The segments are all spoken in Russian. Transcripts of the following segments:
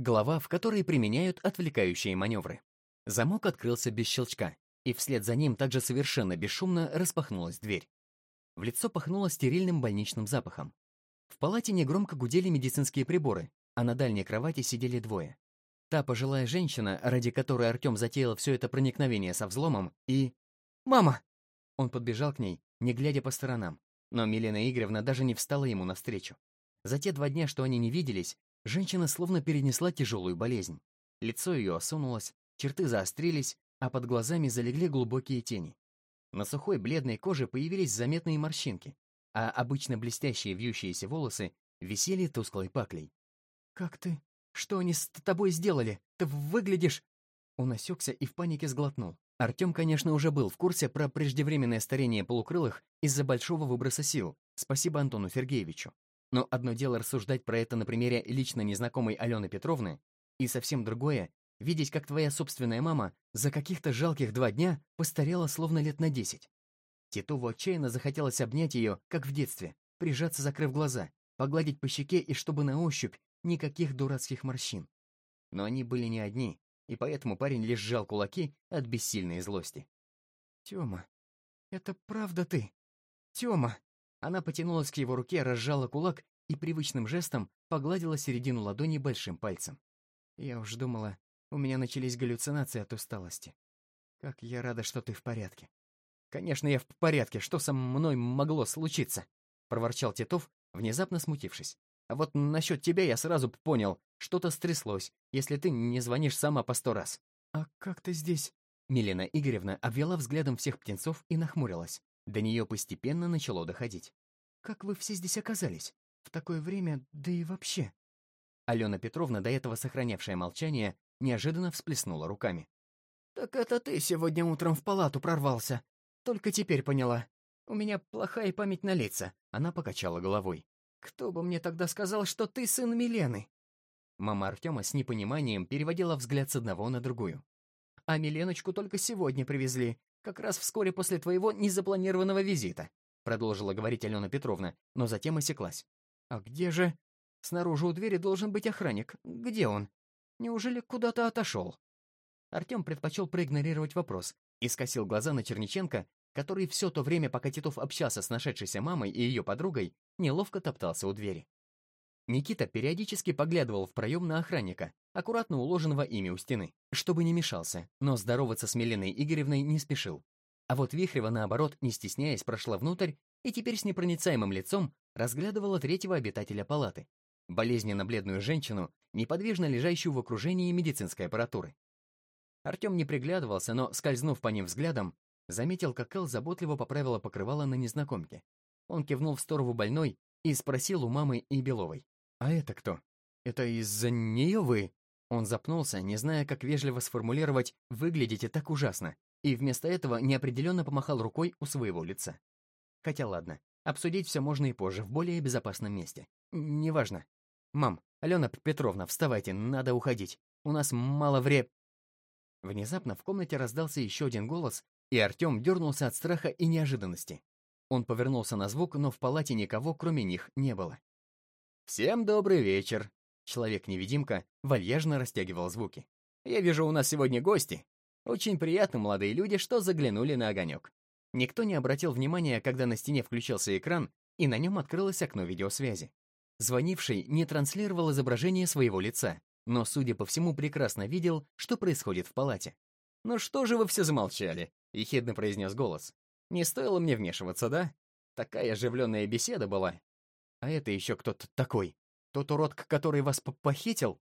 Глава, в которой применяют отвлекающие маневры. Замок открылся без щелчка, и вслед за ним также совершенно бесшумно распахнулась дверь. В лицо пахнуло стерильным больничным запахом. В палате негромко гудели медицинские приборы, а на дальней кровати сидели двое. Та пожилая женщина, ради которой Артем затеял все это проникновение со взломом, и... «Мама!» Он подбежал к ней, не глядя по сторонам, но Милена Игоревна даже не встала ему навстречу. За те два дня, что они не виделись, женщина словно перенесла тяжелую болезнь. Лицо ее осунулось, черты заострились, а под глазами залегли глубокие тени. На сухой бледной коже появились заметные морщинки, а обычно блестящие вьющиеся волосы висели тусклой паклей. «Как ты? Что они с тобой сделали? Ты выглядишь...» Он осекся и в панике сглотнул. Артем, конечно, уже был в курсе про преждевременное старение полукрылых из-за большого выброса сил, спасибо Антону Сергеевичу. Но одно дело рассуждать про это на примере лично незнакомой Алены Петровны, и совсем другое — видеть, как твоя собственная мама за каких-то жалких два дня постарела словно лет на десять. Титову отчаянно захотелось обнять ее, как в детстве, прижаться, закрыв глаза, погладить по щеке и чтобы на ощупь никаких дурацких морщин. Но они были не одни, и поэтому парень лишь сжал кулаки от бессильной злости. «Тёма, это правда ты? Тёма!» Она потянулась к его руке, разжала кулак и привычным жестом погладила середину ладони большим пальцем. Я уж думала, у меня начались галлюцинации от усталости. Как я рада, что ты в порядке. Конечно, я в порядке. Что со мной могло случиться? проворчал Титов, внезапно смутившись. А вот насчет тебя я сразу понял, что-то стряслось, если ты не звонишь сама по сто раз. А как ты здесь? Милена Игоревна обвела взглядом всех птенцов и нахмурилась. До нее постепенно начало доходить. «Как вы все здесь оказались? В такое время, да и вообще?» Алена Петровна, до этого сохранявшая молчание, неожиданно всплеснула руками. «Так это ты сегодня утром в палату прорвался. Только теперь поняла. У меня плохая память на лица». Она покачала головой. «Кто бы мне тогда сказал, что ты сын Милены?» Мама Артема с непониманием переводила взгляд с одного на другую. «А Миленочку только сегодня привезли как раз вскоре после твоего незапланированного визита», продолжила говорить Алена Петровна, но затем осеклась. «А где же...» «Снаружи у двери должен быть охранник. Где он? Неужели куда-то отошел?» Артем предпочел проигнорировать вопрос и скосил глаза на Черниченко, который все то время, пока Титов общался с нашедшейся мамой и ее подругой, неловко топтался у двери. Никита периодически поглядывал в проем на охранника, аккуратно уложенного ими у стены, чтобы не мешался, но здороваться с Миленой Игоревной не спешил. А вот Вихрева, наоборот, не стесняясь, прошла внутрь и теперь с непроницаемым лицом разглядывала третьего обитателя палаты, болезненно бледную женщину, неподвижно лежащую в окружении медицинской аппаратуры. Артем не приглядывался, но, скользнув по ним взглядом, заметил, как Эл заботливо поправила покрывало на незнакомке. Он кивнул в сторону больной и спросил у мамы и Беловой. «А это кто?» «Это из-за нее вы?» Он запнулся, не зная, как вежливо сформулировать «выглядите так ужасно», и вместо этого неопределенно помахал рукой у своего лица. Хотя ладно, обсудить все можно и позже, в более безопасном месте. Неважно. «Мам, Алена Петровна, вставайте, надо уходить. У нас мало вре...» Внезапно в комнате раздался еще один голос, и Артем дернулся от страха и неожиданности. Он повернулся на звук, но в палате никого, кроме них, не было. «Всем добрый вечер!» Человек-невидимка вальяжно растягивал звуки. «Я вижу, у нас сегодня гости. Очень приятно, молодые люди, что заглянули на огонек». Никто не обратил внимания, когда на стене включился экран, и на нем открылось окно видеосвязи. Звонивший не транслировал изображение своего лица, но, судя по всему, прекрасно видел, что происходит в палате. «Ну что же вы все замолчали?» — ехидно произнес голос. «Не стоило мне вмешиваться, да? Такая оживленная беседа была. А это еще кто-то такой. Тот урод, который вас похитил?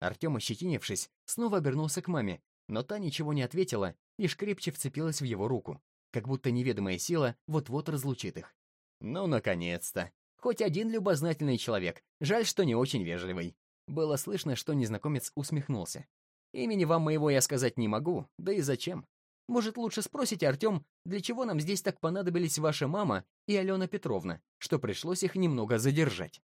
Артем, ощетинившись, снова обернулся к маме, но та ничего не ответила, лишь крепче вцепилась в его руку, как будто неведомая сила вот-вот разлучит их. Ну, наконец-то! Хоть один любознательный человек, жаль, что не очень вежливый. Было слышно, что незнакомец усмехнулся. Имени вам моего я сказать не могу, да и зачем? Может, лучше спросите, Артем, для чего нам здесь так понадобились ваша мама и Алена Петровна, что пришлось их немного задержать?»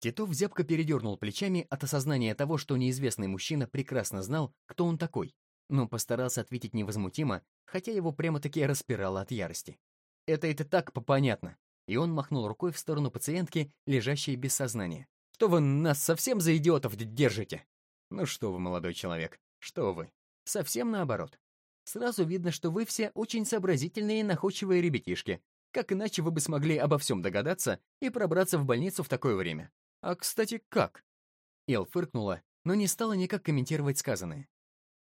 Титов зябко передернул плечами от осознания того, что неизвестный мужчина прекрасно знал, кто он такой, но постарался ответить невозмутимо, хотя его прямо-таки распирало от ярости. «Это это так понятно!» И он махнул рукой в сторону пациентки, лежащей без сознания. «Что вы нас совсем за идиотов держите? Ну что вы, молодой человек, что вы. Совсем наоборот. Сразу видно, что вы все очень сообразительные и находчивые ребятишки. Как иначе вы бы смогли обо всем догадаться и пробраться в больницу в такое время? А, кстати, как? Эл фыркнула, но не стала никак комментировать сказанное.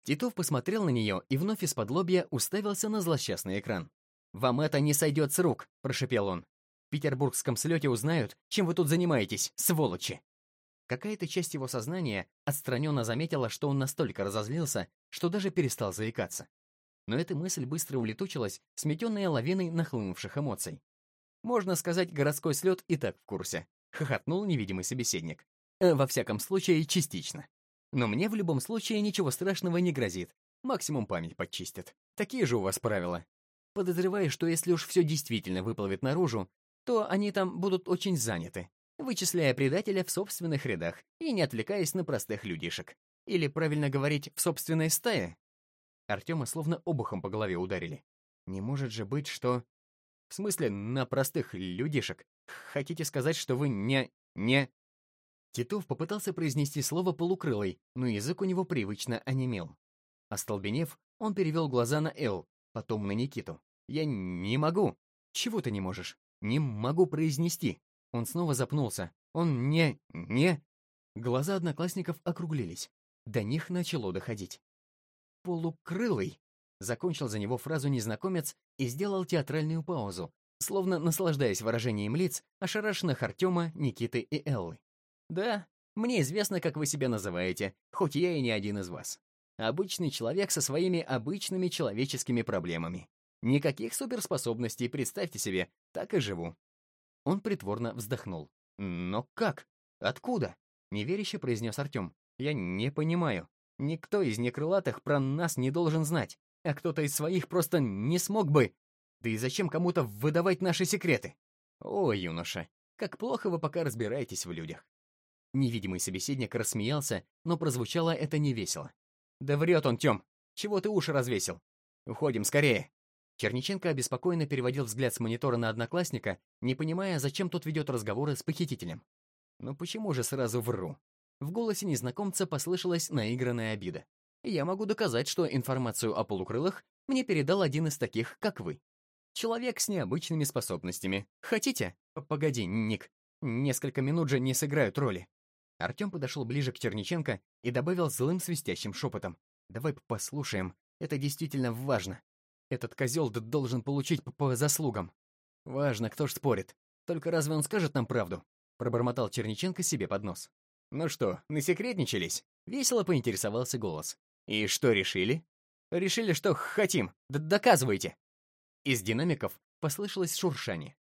Титов посмотрел на нее и вновь из-под лобья уставился на злосчастный экран. «Вам это не сойдет с рук», — прошепел он. «В петербургском слете узнают, чем вы тут занимаетесь, сволочи!» Какая-то часть его сознания отстраненно заметила, что он настолько разозлился, что даже перестал заикаться. Но эта мысль быстро улетучилась, сметенная лавиной нахлынувших эмоций. Можно сказать, городской слет и так в курсе. Хохотнул невидимый собеседник. Э, во всяком случае, частично. Но мне в любом случае ничего страшного не грозит. Максимум память подчистят. Такие же у вас правила. Подозреваю, что если уж все действительно выплывет наружу, то они там будут очень заняты, вычисляя предателя в собственных рядах и не отвлекаясь на простых людишек. Или, правильно говорить, в собственной стае. Артема словно обухом по голове ударили. Не может же быть, что... В смысле, на простых людишек? Хотите сказать, что вы не... не... Титов попытался произнести слово полукрылый, но язык у него привычно онемел. Остолбенев, он перевел глаза на Эл, потом на Никиту. «Я не могу!» «Чего ты не можешь?» «Не могу произнести!» Он снова запнулся. Он не... не... Глаза одноклассников округлились. До них начало доходить. «Полукрылый!» Закончил за него фразу незнакомец и сделал театральную паузу, словно наслаждаясь выражением лиц ошарашенных Артема, Никиты и Эллы. «Да, мне известно, как вы себя называете, хоть я и не один из вас. Обычный человек со своими обычными человеческими проблемами. Никаких суперспособностей, представьте себе, так и живу. Он притворно вздохнул. «Но как? Откуда?» — неверяще произнес Артем. «Я не понимаю. Никто из некрылатых про нас не должен знать, а кто-то из своих просто не смог бы. Да и зачем кому-то выдавать наши секреты? О, юноша, как плохо вы пока разбираетесь в людях». Невидимый собеседник рассмеялся, но прозвучало это невесело. «Да врет он, Тем! Чего ты уши развесил? Уходим скорее!» Черниченко обеспокоенно переводил взгляд с монитора на одноклассника, не понимая, зачем тот ведет разговоры с похитителем. «Ну почему же сразу вру?» В голосе незнакомца послышалась наигранная обида. «Я могу доказать, что информацию о полукрылых мне передал один из таких, как вы. Человек с необычными способностями. Хотите? Погоди, Ник. Несколько минут же не сыграют роли». Артем подошел ближе к Черниченко и добавил злым свистящим шепотом. «Давай послушаем. Это действительно важно. Этот козел должен получить по заслугам. Важно, кто ж спорит. Только разве он скажет нам правду? Пробормотал Черниченко себе под нос. Ну что, насекретничались? Весело поинтересовался голос. И что решили? Решили, что хотим. Д Доказывайте. Из динамиков послышалось шуршание.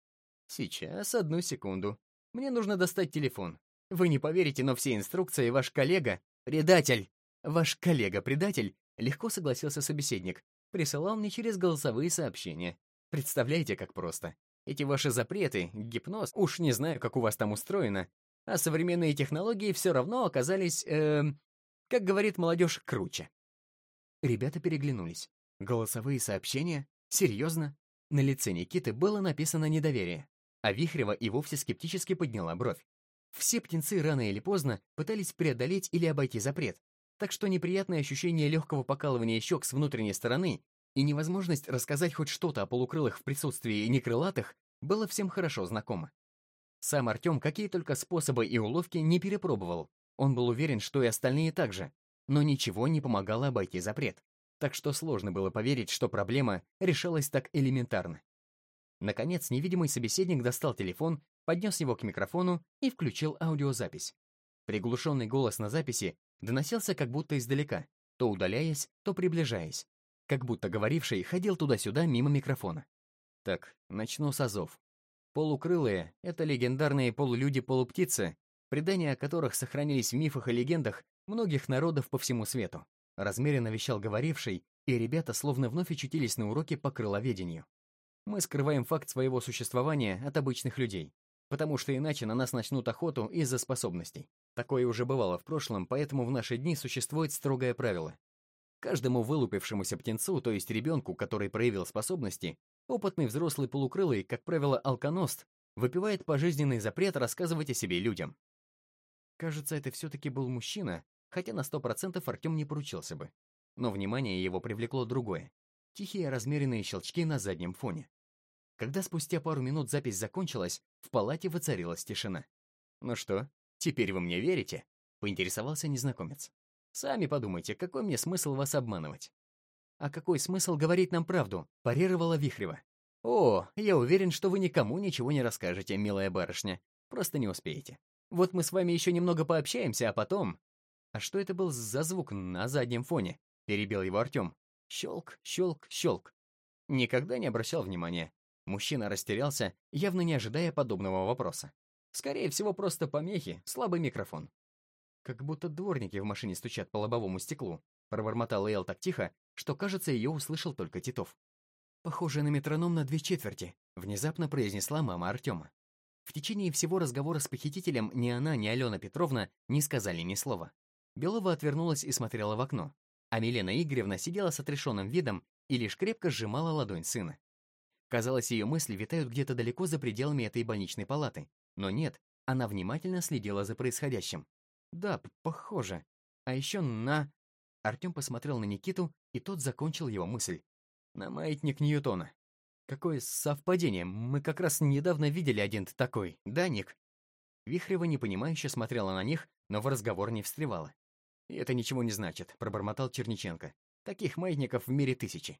Сейчас, одну секунду. Мне нужно достать телефон. Вы не поверите, но все инструкции ваш коллега... Предатель! Ваш коллега-предатель легко согласился собеседник присылал мне через голосовые сообщения. Представляете, как просто. Эти ваши запреты, гипноз, уж не знаю, как у вас там устроено, а современные технологии все равно оказались, э, как говорит молодежь, круче. Ребята переглянулись. Голосовые сообщения? Серьезно? На лице Никиты было написано недоверие, а Вихрева и вовсе скептически подняла бровь. Все птенцы рано или поздно пытались преодолеть или обойти запрет, так что неприятное ощущение легкого покалывания щек с внутренней стороны и невозможность рассказать хоть что-то о полукрылых в присутствии некрылатых было всем хорошо знакомо. Сам Артем какие только способы и уловки не перепробовал. Он был уверен, что и остальные также, но ничего не помогало обойти запрет. Так что сложно было поверить, что проблема решалась так элементарно. Наконец, невидимый собеседник достал телефон, поднес его к микрофону и включил аудиозапись. Приглушенный голос на записи доносился как будто издалека, то удаляясь, то приближаясь, как будто говоривший ходил туда-сюда мимо микрофона. Так, начну с азов. Полукрылые — это легендарные полулюди-полуптицы, предания о которых сохранились в мифах и легендах многих народов по всему свету. Размеренно вещал говоривший, и ребята словно вновь очутились на уроке по крыловедению. Мы скрываем факт своего существования от обычных людей, потому что иначе на нас начнут охоту из-за способностей. Такое уже бывало в прошлом, поэтому в наши дни существует строгое правило. Каждому вылупившемуся птенцу, то есть ребенку, который проявил способности, опытный взрослый полукрылый, как правило, алконост, выпивает пожизненный запрет рассказывать о себе людям. Кажется, это все-таки был мужчина, хотя на сто процентов Артем не поручился бы. Но внимание его привлекло другое. Тихие размеренные щелчки на заднем фоне. Когда спустя пару минут запись закончилась, в палате воцарилась тишина. «Ну что, теперь вы мне верите?» — поинтересовался незнакомец. «Сами подумайте, какой мне смысл вас обманывать?» «А какой смысл говорить нам правду?» — парировала Вихрева. «О, я уверен, что вы никому ничего не расскажете, милая барышня. Просто не успеете. Вот мы с вами еще немного пообщаемся, а потом...» «А что это был за звук на заднем фоне?» — перебил его Артем. Щелк, щелк, щелк. Никогда не обращал внимания. Мужчина растерялся, явно не ожидая подобного вопроса. Скорее всего, просто помехи, слабый микрофон. Как будто дворники в машине стучат по лобовому стеклу, пробормотала Эл так тихо, что, кажется, ее услышал только Титов. «Похоже на метроном на две четверти», — внезапно произнесла мама Артема. В течение всего разговора с похитителем ни она, ни Алена Петровна не сказали ни слова. Белова отвернулась и смотрела в окно, а Милена Игоревна сидела с отрешенным видом и лишь крепко сжимала ладонь сына. Казалось, ее мысли витают где-то далеко за пределами этой больничной палаты. Но нет, она внимательно следила за происходящим. Да, похоже. А еще на... Артем посмотрел на Никиту, и тот закончил его мысль. На маятник Ньютона. Какое совпадение, мы как раз недавно видели один такой, да, Ник? Вихрева непонимающе смотрела на них, но в разговор не встревала. «Это ничего не значит», — пробормотал Черниченко. «Таких маятников в мире тысячи.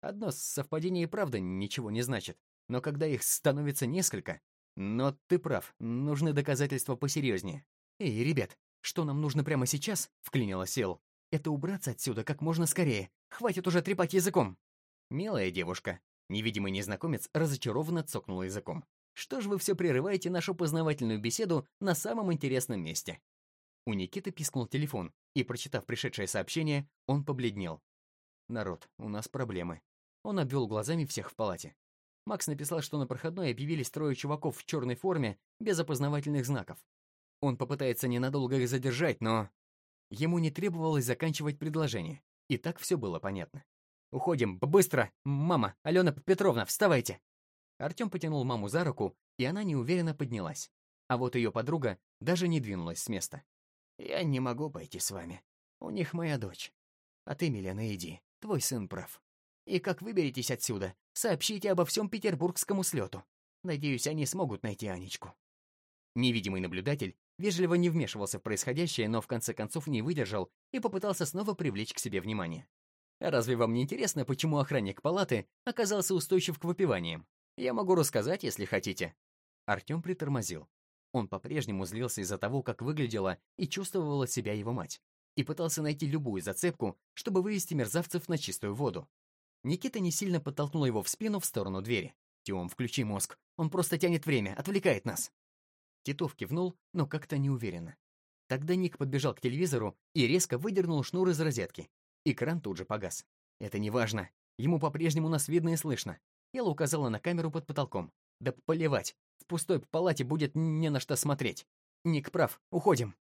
Одно совпадение и правда ничего не значит, но когда их становится несколько... Но ты прав, нужны доказательства посерьезнее. Эй, ребят, что нам нужно прямо сейчас, вклинила Сел, это убраться отсюда как можно скорее. Хватит уже трепать языком. Милая девушка, невидимый незнакомец разочарованно цокнул языком. Что ж вы все прерываете нашу познавательную беседу на самом интересном месте? У Никиты пискнул телефон, и, прочитав пришедшее сообщение, он побледнел. «Народ, у нас проблемы. Он обвел глазами всех в палате. Макс написал, что на проходной объявились трое чуваков в черной форме, без опознавательных знаков. Он попытается ненадолго их задержать, но... Ему не требовалось заканчивать предложение. И так все было понятно. «Уходим, быстро! Мама, Алена Петровна, вставайте!» Артем потянул маму за руку, и она неуверенно поднялась. А вот ее подруга даже не двинулась с места. «Я не могу пойти с вами. У них моя дочь. А ты, Милена, иди. Твой сын прав. И как выберетесь отсюда, сообщите обо всем петербургскому слету. Надеюсь, они смогут найти Анечку». Невидимый наблюдатель вежливо не вмешивался в происходящее, но в конце концов не выдержал и попытался снова привлечь к себе внимание. «Разве вам не интересно, почему охранник палаты оказался устойчив к выпиваниям? Я могу рассказать, если хотите». Артем притормозил. Он по-прежнему злился из-за того, как выглядела и чувствовала себя его мать, и пытался найти любую зацепку, чтобы вывести мерзавцев на чистую воду. Никита не сильно подтолкнул его в спину в сторону двери. «Тем, включи мозг. Он просто тянет время, отвлекает нас». Титов кивнул, но как-то неуверенно. Тогда Ник подбежал к телевизору и резко выдернул шнур из розетки. Экран тут же погас. «Это не важно. Ему по-прежнему нас видно и слышно». Элла указала на камеру под потолком. «Да поливать. В пустой палате будет не на что смотреть. Ник прав. Уходим».